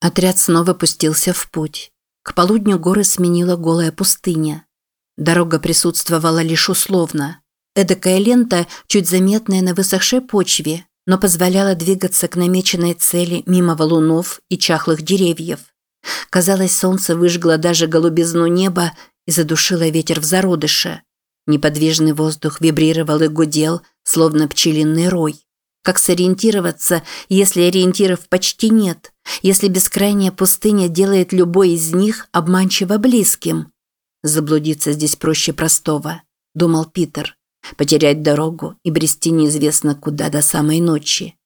Отряд снова пустился в путь. К полудню горы сменила голая пустыня. Дорога присутствовала лишь условно. Эдакая лента, чуть заметная на высохшей почве, но позволяла двигаться к намеченной цели мимо валунов и чахлых деревьев. Казалось, солнце выжгло даже голубизну неба и задушило ветер в зародыше. Неподвижный воздух вибрировал и гудел, словно пчелиный рой. Как сориентироваться, если ориентиров почти нет, если бескрайняя пустыня делает любой из них обманчиво близким? Заблудиться здесь проще простого, думал Питер. Потерять дорогу и брести неизвестно куда до самой ночи.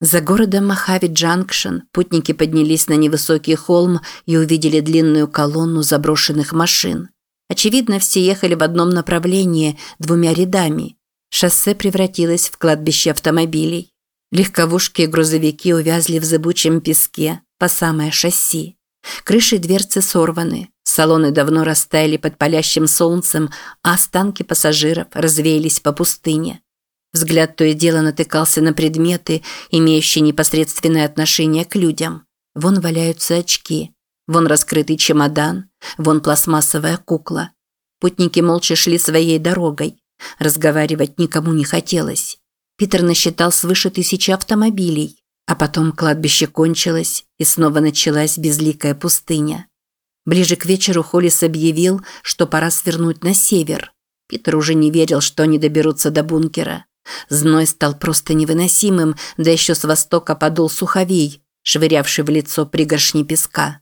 За городом Махави-Джанкшен путники поднялись на невысокий холм и увидели длинную колонну заброшенных машин. Очевидно, все ехали в одном направлении, двумя рядами. Шоссе превратилось в кладбище автомобилей. Легковушки и грузовики увязли в зыбучем песке по самое шасси. Крыши и дверцы сорваны, салоны давно растаяли под палящим солнцем, а останки пассажиров развеялись по пустыне. Взгляд то и дело натыкался на предметы, имеющие непосредственное отношение к людям. Вон валяются очки, вон раскрытый чемодан, вон пластмассовая кукла. Путники молча шли своей дорогой. Разговаривать никому не хотелось. Питер насчитал свыше тысячи автомобилей. А потом кладбище кончилось, и снова началась безликая пустыня. Ближе к вечеру Холлис объявил, что пора свернуть на север. Питер уже не верил, что они доберутся до бункера. Зной стал просто невыносимым, да еще с востока подул суховей, швырявший в лицо пригоршни песка.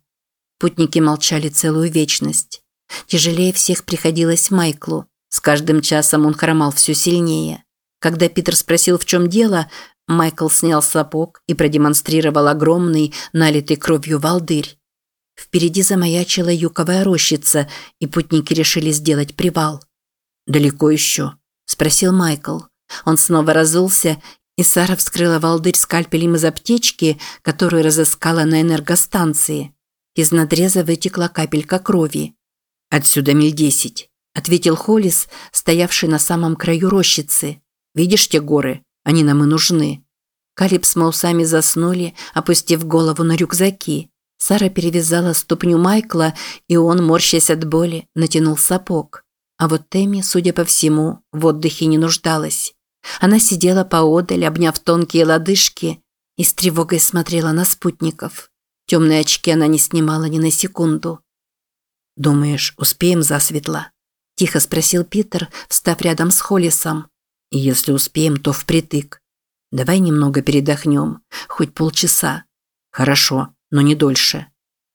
Путники молчали целую вечность. Тяжелее всех приходилось Майклу. С каждым часом он хромал все сильнее. Когда Питер спросил, в чем дело, Майкл снял сапог и продемонстрировал огромный, налитый кровью волдырь. Впереди замаячила юковая рощица, и путники решили сделать привал. «Далеко еще?» – спросил Майкл. Он снова разулся, и Сара вскрыла волдырь скальпелем из аптечки, которую разыскала на энергостанции. Из надреза вытекла капелька крови. «Отсюда миль десять», – ответил Холлис, стоявший на самом краю рощицы. «Видишь те горы? Они нам и нужны». Калиб с Маусами заснули, опустив голову на рюкзаки. Сара перевязала ступню Майкла, и он, морщась от боли, натянул сапог. А вот Тэмми, судя по всему, в отдыхе не нуждалась. Она сидела поодаль, обняв тонкие лодыжки, и с тревогой смотрела на спутников. Темные очки она не снимала ни на секунду. «Думаешь, успеем засветло?» – тихо спросил Питер, встав рядом с Холлисом. И если успеем, то впритык. Давай немного передохнем, хоть полчаса. Хорошо, но не дольше.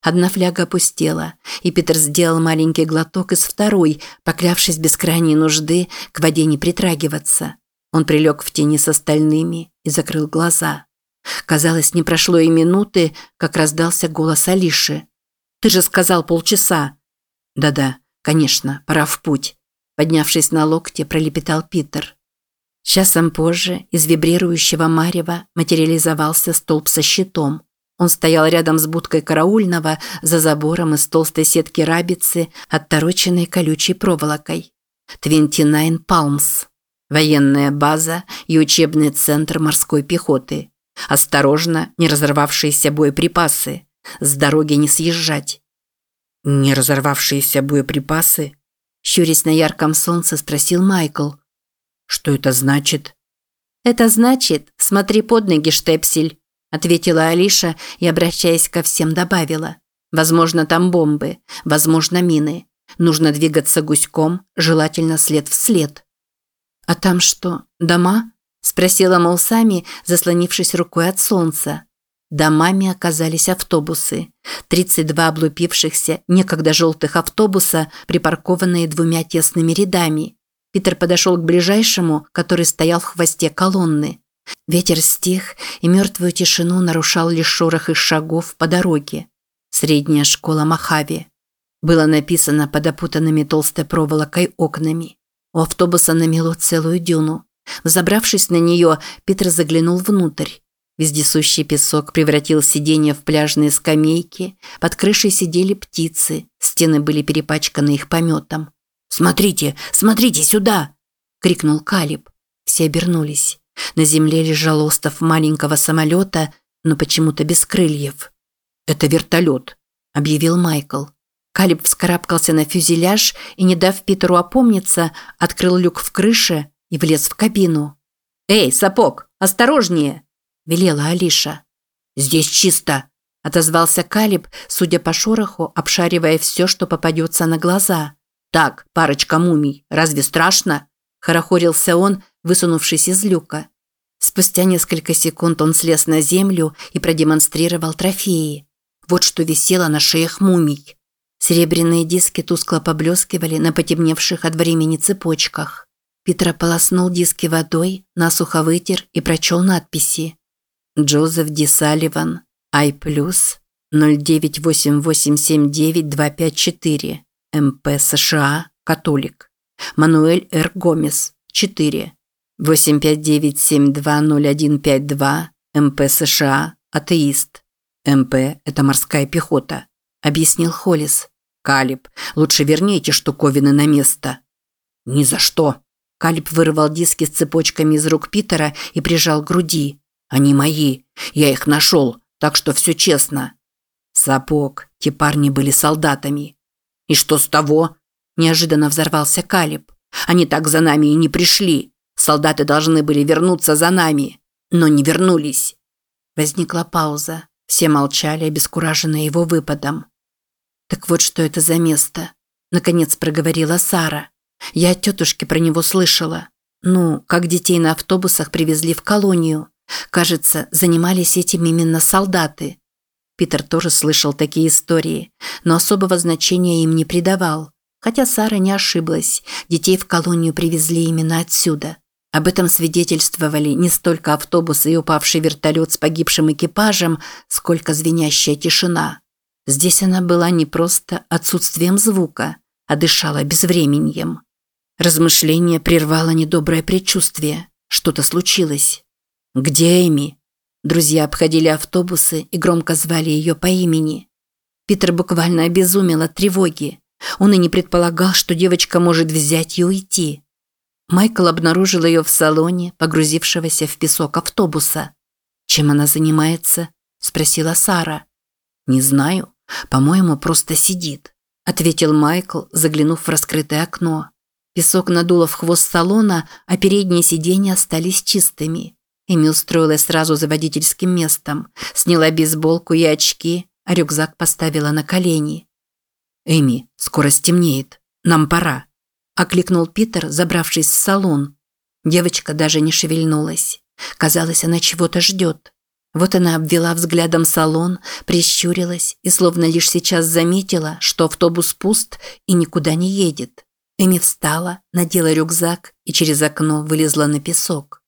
Одна фляга опустела, и Питер сделал маленький глоток из второй, поклявшись без крайней нужды к воде не притрагиваться. Он прилег в тени с остальными и закрыл глаза. Казалось, не прошло и минуты, как раздался голос Алиши. «Ты же сказал полчаса!» «Да-да, конечно, пора в путь», – поднявшись на локте, пролепетал Питер. Часом позже из вибрирующего марева материализовался столб со щитом. Он стоял рядом с будкой караульного за забором из толстой сетки рабицы, оттороченной колючей проволокой. Твенти Найн Палмс. Военная база и учебный центр морской пехоты. Осторожно, не разорвавшиеся боеприпасы. С дороги не съезжать. «Не разорвавшиеся боеприпасы?» Щурясь на ярком солнце, спросил Майкл – что это значит? Это значит, смотри под ноги, штепсель, ответила Алиша и, обращаясь ко всем, добавила. Возможно, там бомбы, возможно, мины. Нужно двигаться гуськом, желательно след в след. А там что, дома? спросила Молсами, заслонившись рукой от солнца. Домами оказались автобусы. 32 облупившихся, некогда желтых автобуса, припаркованные двумя тесными рядами. Питер подошел к ближайшему, который стоял в хвосте колонны. Ветер стих, и мертвую тишину нарушал лишь шорох из шагов по дороге. Средняя школа Махави. Было написано под опутанными толстой проволокой окнами. У автобуса намело целую дюну. Взобравшись на нее, Питер заглянул внутрь. Вездесущий песок превратил сиденья в пляжные скамейки, под крышей сидели птицы, стены были перепачканы их пометом. «Смотрите, смотрите сюда!» – крикнул Калиб. Все обернулись. На земле лежал остов маленького самолета, но почему-то без крыльев. «Это вертолет», – объявил Майкл. Калиб вскарабкался на фюзеляж и, не дав Питеру опомниться, открыл люк в крыше и влез в кабину. «Эй, сапог, осторожнее!» – велела Алиша. «Здесь чисто», – отозвался Калиб, судя по шороху, обшаривая все, что попадется на глаза. «Так, парочка мумий, разве страшно?» – хорохорился он, высунувшись из люка. Спустя несколько секунд он слез на землю и продемонстрировал трофеи. Вот что висело на шеях мумий. Серебряные диски тускло поблескивали на потемневших от времени цепочках. Питер ополоснул диски водой, насухо вытер и прочел надписи. Джозеф Ди Салливан, I+, 098879254, МП США, католик. Мануэль Р. Гомес, 4. 859720152, МП США, атеист. МП – это морская пехота, объяснил Холлис. Калиб, лучше верни эти штуковины на место. Ни за что. Калиб вырвал диски с цепочками из рук Питера и прижал к груди. Они мои. Я их нашел, так что все честно. Сапог. Те парни были солдатами. И что с того? Неожиданно взорвался Калиб. Они так за нами и не пришли. Солдаты должны были вернуться за нами, но не вернулись. Возникла пауза. Все молчали, обескураженные его выпадом. «Так вот что это за место?» Наконец проговорила Сара. «Я от тетушки про него слышала. Ну, как детей на автобусах привезли в колонию. Кажется, занимались этим именно солдаты». Питер тоже слышал такие истории, но особого значения им не придавал. Хотя Сара не ошиблась, детей в колонию привезли именно отсюда. Об этом свидетельствовали не столько автобус и упавший вертолет с погибшим экипажем, сколько звенящая тишина. Здесь она была не просто отсутствием звука, а дышала безвременьем. Размышление прервало недоброе предчувствие. Что-то случилось. «Где Эми?» Друзья обходили автобусы и громко звали ее по имени. Питер буквально обезумел от тревоги. Он и не предполагал, что девочка может взять и уйти. Майкл обнаружил ее в салоне, погрузившегося в песок автобуса. «Чем она занимается?» – спросила Сара. «Не знаю. По-моему, просто сидит», – ответил Майкл, заглянув в раскрытое окно. Песок надуло в хвост салона, а передние сиденья остались чистыми. Эми устроилась сразу за водительским местом, сняла бейсболку и очки, а рюкзак поставила на колени. «Эми, скоро стемнеет. Нам пора», окликнул Питер, забравшись в салон. Девочка даже не шевельнулась. Казалось, она чего-то ждет. Вот она обвела взглядом салон, прищурилась и словно лишь сейчас заметила, что автобус пуст и никуда не едет. Эми встала, надела рюкзак и через окно вылезла на песок.